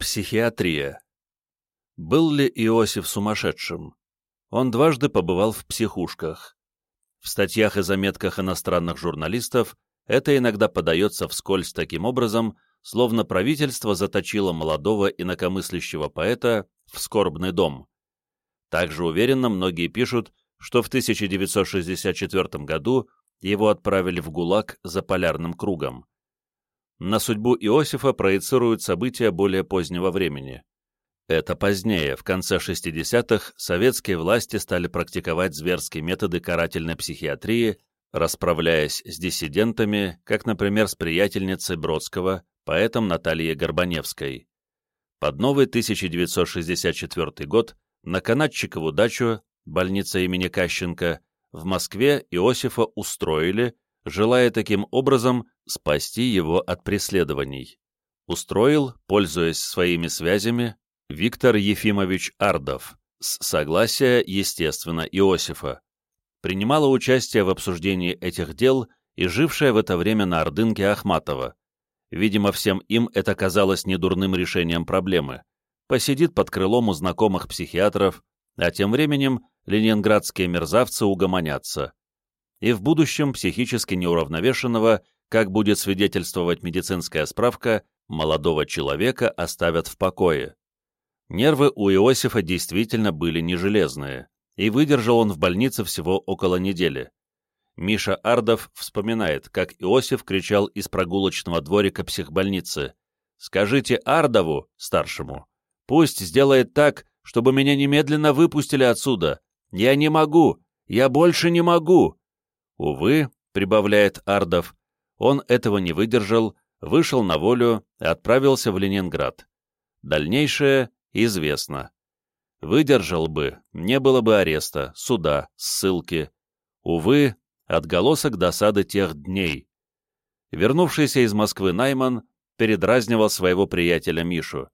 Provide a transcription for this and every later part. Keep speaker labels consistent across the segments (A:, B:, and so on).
A: Психиатрия. Был ли Иосиф сумасшедшим? Он дважды побывал в психушках. В статьях и заметках иностранных журналистов это иногда подается вскользь таким образом, словно правительство заточило молодого инакомыслящего поэта в скорбный дом. Также уверенно многие пишут, что в 1964 году его отправили в ГУЛАГ за полярным кругом. На судьбу Иосифа проецируют события более позднего времени. Это позднее, в конце 60-х, советские власти стали практиковать зверские методы карательной психиатрии, расправляясь с диссидентами, как, например, с приятельницей Бродского, поэтом Натальей Горбаневской. Под новый 1964 год на Канатчикову дачу, больница имени Кащенко, в Москве Иосифа устроили, желая таким образом спасти его от преследований. Устроил, пользуясь своими связями, Виктор Ефимович Ардов, с согласия, естественно, Иосифа. Принимала участие в обсуждении этих дел и жившая в это время на Ордынке Ахматова. Видимо, всем им это казалось недурным решением проблемы. Посидит под крылом у знакомых психиатров, а тем временем ленинградские мерзавцы угомонятся и в будущем психически неуравновешенного, как будет свидетельствовать медицинская справка, молодого человека оставят в покое. Нервы у Иосифа действительно были не железные, и выдержал он в больнице всего около недели. Миша Ардов вспоминает, как Иосиф кричал из прогулочного дворика психбольницы «Скажите Ардову, старшему, пусть сделает так, чтобы меня немедленно выпустили отсюда. Я не могу, я больше не могу. Увы, прибавляет Ардов, он этого не выдержал, вышел на волю и отправился в Ленинград. Дальнейшее известно. Выдержал бы, не было бы ареста, суда, ссылки. Увы, отголосок досады тех дней. Вернувшийся из Москвы Найман передразнивал своего приятеля Мишу.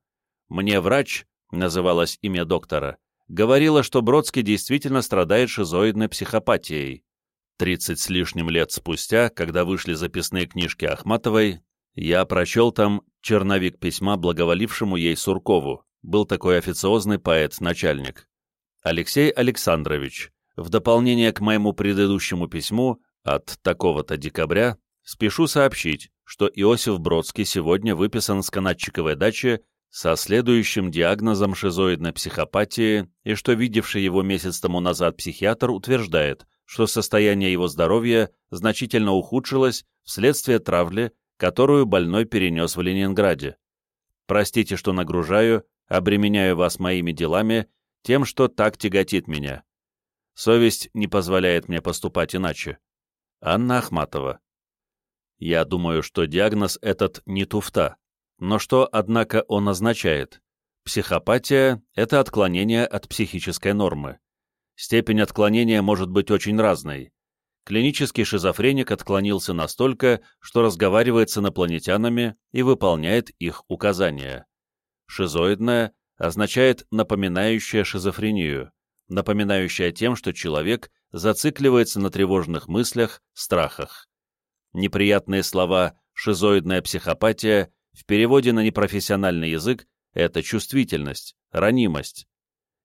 A: «Мне врач», — называлось имя доктора, говорила, что Бродский действительно страдает шизоидной психопатией. Тридцать с лишним лет спустя, когда вышли записные книжки Ахматовой, я прочел там черновик письма благоволившему ей Суркову, был такой официозный поэт-начальник. Алексей Александрович, в дополнение к моему предыдущему письму от такого-то декабря, спешу сообщить, что Иосиф Бродский сегодня выписан с канатчиковой дачи со следующим диагнозом шизоидной психопатии и что видевший его месяц тому назад психиатр утверждает, что состояние его здоровья значительно ухудшилось вследствие травли, которую больной перенес в Ленинграде. Простите, что нагружаю, обременяю вас моими делами, тем, что так тяготит меня. Совесть не позволяет мне поступать иначе. Анна Ахматова. Я думаю, что диагноз этот не туфта. Но что, однако, он означает? Психопатия – это отклонение от психической нормы. Степень отклонения может быть очень разной. Клинический шизофреник отклонился настолько, что разговаривает с инопланетянами и выполняет их указания. Шизоидная означает напоминающая шизофрению, напоминающая тем, что человек зацикливается на тревожных мыслях, страхах. Неприятные слова «шизоидная психопатия» в переводе на непрофессиональный язык – это чувствительность, ранимость.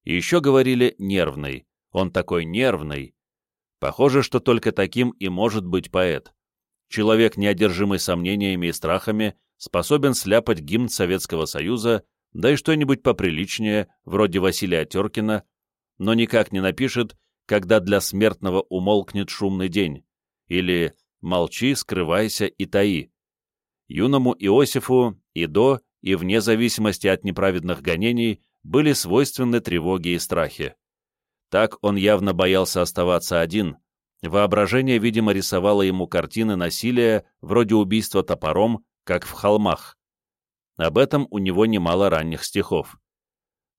A: еще говорили «нервный», он такой нервный. Похоже, что только таким и может быть поэт. Человек, неодержимый сомнениями и страхами, способен сляпать гимн Советского Союза, да и что-нибудь поприличнее, вроде Василия Теркина, но никак не напишет, когда для смертного умолкнет шумный день, или «молчи, скрывайся и таи». Юному Иосифу и до, и вне зависимости от неправедных гонений были свойственны тревоги и страхи. Так он явно боялся оставаться один. Воображение, видимо, рисовало ему картины насилия, вроде убийства топором, как в холмах. Об этом у него немало ранних стихов.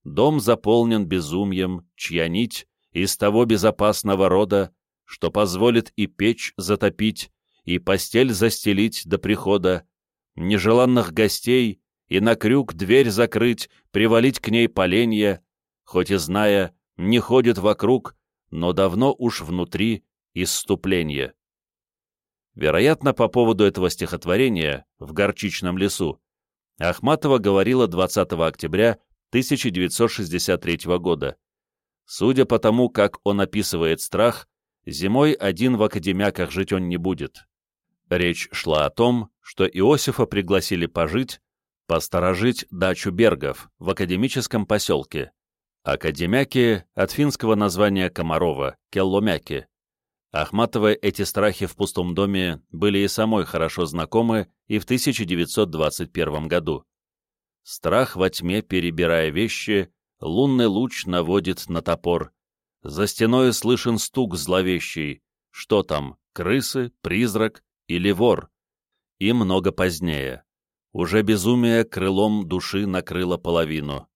A: «Дом заполнен безумием, чья нить из того безопасного рода, что позволит и печь затопить, и постель застелить до прихода, нежеланных гостей и на крюк дверь закрыть, привалить к ней поленья, хоть и зная, не ходит вокруг, но давно уж внутри исступление. Вероятно, по поводу этого стихотворения «В горчичном лесу» Ахматова говорила 20 октября 1963 года. Судя по тому, как он описывает страх, зимой один в академяках жить он не будет. Речь шла о том, что Иосифа пригласили пожить, посторожить дачу Бергов в академическом поселке. Академяки от финского названия Комарова, Келломяки. Ахматовой эти страхи в пустом доме были и самой хорошо знакомы и в 1921 году. Страх во тьме, перебирая вещи, лунный луч наводит на топор. За стеной слышен стук зловещий. Что там, крысы, призрак или вор? И много позднее. Уже безумие крылом души накрыло половину.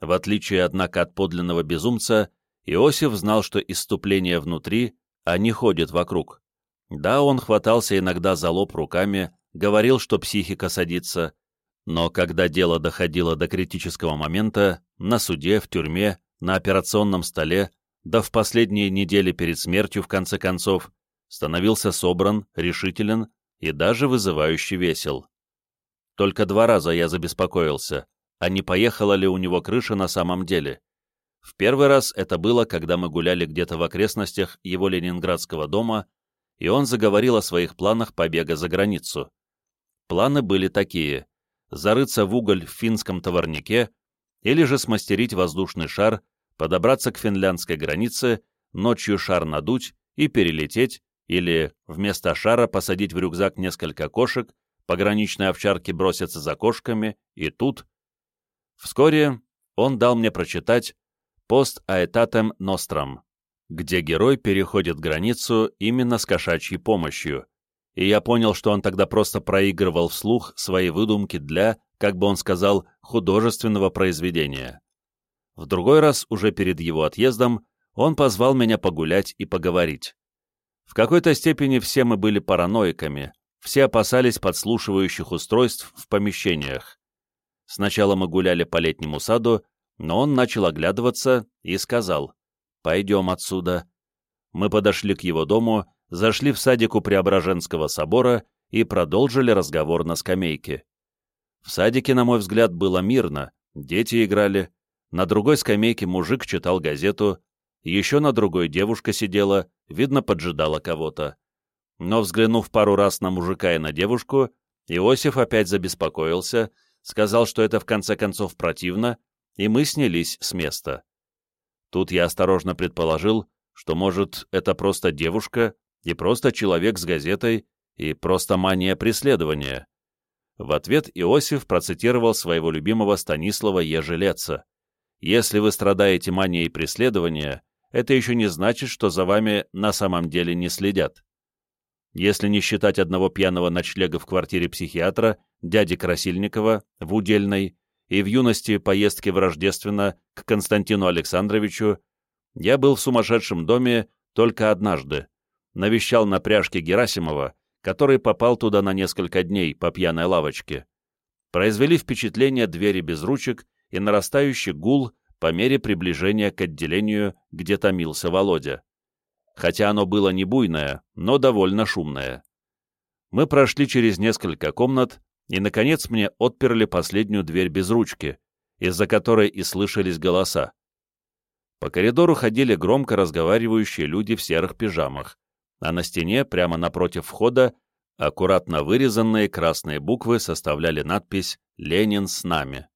A: В отличие, однако, от подлинного безумца, Иосиф знал, что иступление внутри а не ходит вокруг. Да, он хватался иногда за лоб руками, говорил, что психика садится, но когда дело доходило до критического момента, на суде, в тюрьме, на операционном столе, да в последние недели перед смертью, в конце концов, становился собран, решителен и даже вызывающе весел. Только два раза я забеспокоился, а не поехала ли у него крыша на самом деле. В первый раз это было, когда мы гуляли где-то в окрестностях его ленинградского дома, и он заговорил о своих планах побега за границу. Планы были такие — зарыться в уголь в финском товарнике или же смастерить воздушный шар, подобраться к финляндской границе, ночью шар надуть и перелететь, или вместо шара посадить в рюкзак несколько кошек, пограничные овчарки бросятся за кошками, и тут... Вскоре он дал мне прочитать пост Аэтатем Ностром, где герой переходит границу именно с кошачьей помощью, и я понял, что он тогда просто проигрывал вслух свои выдумки для, как бы он сказал, художественного произведения. В другой раз, уже перед его отъездом, он позвал меня погулять и поговорить. В какой-то степени все мы были параноиками, все опасались подслушивающих устройств в помещениях. Сначала мы гуляли по летнему саду, но он начал оглядываться и сказал «Пойдем отсюда». Мы подошли к его дому, зашли в садик у Преображенского собора и продолжили разговор на скамейке. В садике, на мой взгляд, было мирно, дети играли, на другой скамейке мужик читал газету, еще на другой девушка сидела, видно, поджидала кого-то. Но, взглянув пару раз на мужика и на девушку, Иосиф опять забеспокоился, сказал, что это в конце концов противно, и мы снялись с места. Тут я осторожно предположил, что, может, это просто девушка и просто человек с газетой и просто мания преследования. В ответ Иосиф процитировал своего любимого Станислава Ежелеца. «Если вы страдаете манией преследования, это еще не значит, что за вами на самом деле не следят. Если не считать одного пьяного ночлега в квартире психиатра, дяди Красильникова, в Удельной, и в юности поездки в Рождественно к Константину Александровичу, я был в сумасшедшем доме только однажды, навещал на пряжке Герасимова, который попал туда на несколько дней по пьяной лавочке. Произвели впечатление двери без ручек и нарастающий гул по мере приближения к отделению, где томился Володя. Хотя оно было не буйное, но довольно шумное. Мы прошли через несколько комнат и, наконец, мне отперли последнюю дверь без ручки, из-за которой и слышались голоса. По коридору ходили громко разговаривающие люди в серых пижамах, а на стене, прямо напротив входа, аккуратно вырезанные красные буквы составляли надпись «Ленин с нами».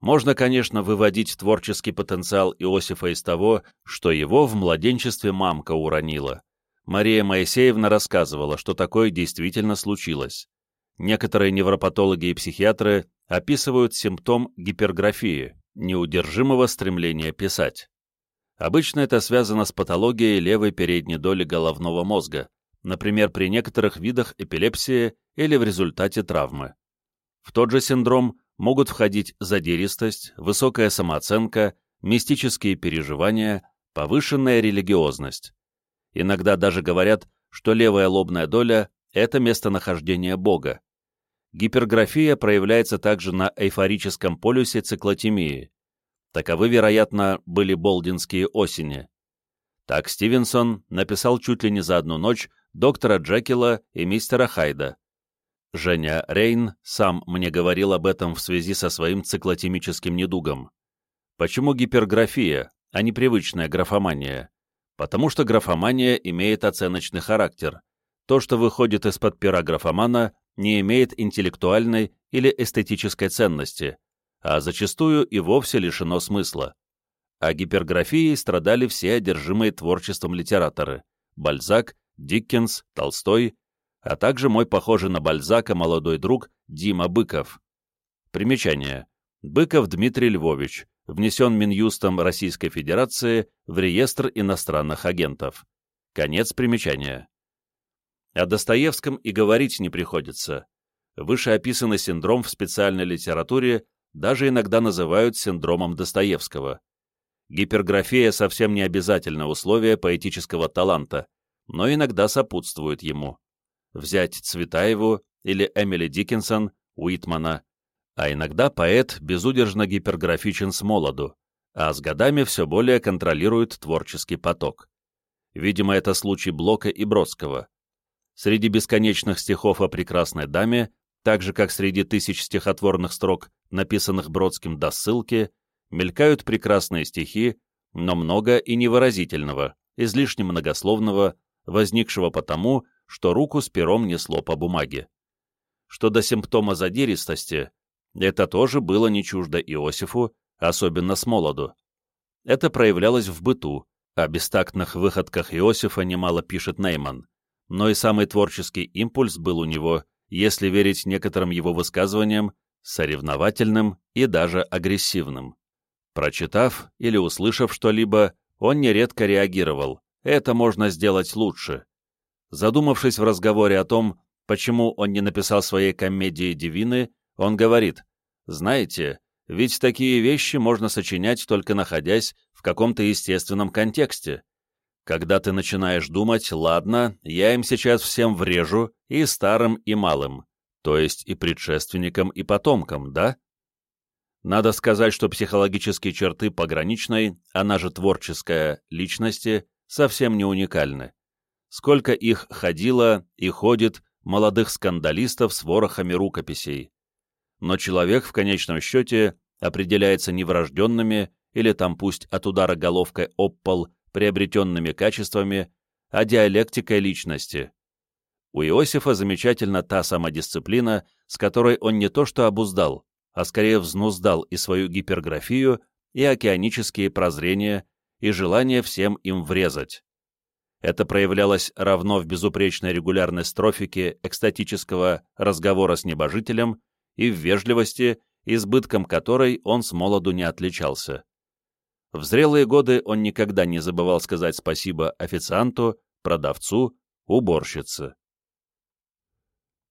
A: Можно, конечно, выводить творческий потенциал Иосифа из того, что его в младенчестве мамка уронила. Мария Моисеевна рассказывала, что такое действительно случилось. Некоторые невропатологи и психиатры описывают симптом гиперграфии, неудержимого стремления писать. Обычно это связано с патологией левой передней доли головного мозга, например, при некоторых видах эпилепсии или в результате травмы. В тот же синдром могут входить задиристость, высокая самооценка, мистические переживания, повышенная религиозность. Иногда даже говорят, что левая лобная доля – это местонахождение Бога, Гиперграфия проявляется также на эйфорическом полюсе циклотемии. Таковы, вероятно, были болдинские осени. Так Стивенсон написал чуть ли не за одну ночь доктора Джекила и мистера Хайда. Женя Рейн сам мне говорил об этом в связи со своим циклотемическим недугом. Почему гиперграфия, а не привычная графомания? Потому что графомания имеет оценочный характер. То, что выходит из-под пера графомана, не имеет интеллектуальной или эстетической ценности, а зачастую и вовсе лишено смысла. А гиперграфией страдали все одержимые творчеством литераторы – Бальзак, Диккенс, Толстой, а также мой похожий на Бальзака молодой друг Дима Быков. Примечание. Быков Дмитрий Львович, внесен Минюстом Российской Федерации в реестр иностранных агентов. Конец примечания. О Достоевском и говорить не приходится. Вышеописанный синдром в специальной литературе даже иногда называют синдромом Достоевского. Гиперграфия совсем не обязательное условие поэтического таланта, но иногда сопутствует ему взять Цветаеву или Эмили Диккенсон, Уитмана, а иногда поэт безудержно гиперграфичен с молоду, а с годами все более контролирует творческий поток. Видимо, это случай Блока и Бродского. Среди бесконечных стихов о прекрасной даме, так же как среди тысяч стихотворных строк, написанных Бродским до ссылки, мелькают прекрасные стихи, но много и невыразительного, излишне многословного, возникшего потому, что руку с пером несло по бумаге. Что до симптома задиристости, это тоже было не чуждо Иосифу, особенно с молоду. Это проявлялось в быту, о бестактных выходках Иосифа немало пишет Нейман, но и самый творческий импульс был у него, если верить некоторым его высказываниям, соревновательным и даже агрессивным. Прочитав или услышав что-либо, он нередко реагировал «это можно сделать лучше», Задумавшись в разговоре о том, почему он не написал своей комедии «Дивины», он говорит, «Знаете, ведь такие вещи можно сочинять, только находясь в каком-то естественном контексте. Когда ты начинаешь думать, ладно, я им сейчас всем врежу, и старым, и малым, то есть и предшественникам, и потомкам, да?» Надо сказать, что психологические черты пограничной, она же творческая, личности, совсем не уникальны сколько их ходило и ходит молодых скандалистов с ворохами рукописей. Но человек в конечном счете определяется не врожденными или там пусть от удара головкой об пол приобретенными качествами, а диалектикой личности. У Иосифа замечательна та самодисциплина, с которой он не то что обуздал, а скорее взнуздал и свою гиперграфию, и океанические прозрения, и желание всем им врезать. Это проявлялось равно в безупречной регулярной строфике экстатического разговора с небожителем и в вежливости, избытком которой он с молоду не отличался. В зрелые годы он никогда не забывал сказать спасибо официанту, продавцу, уборщице.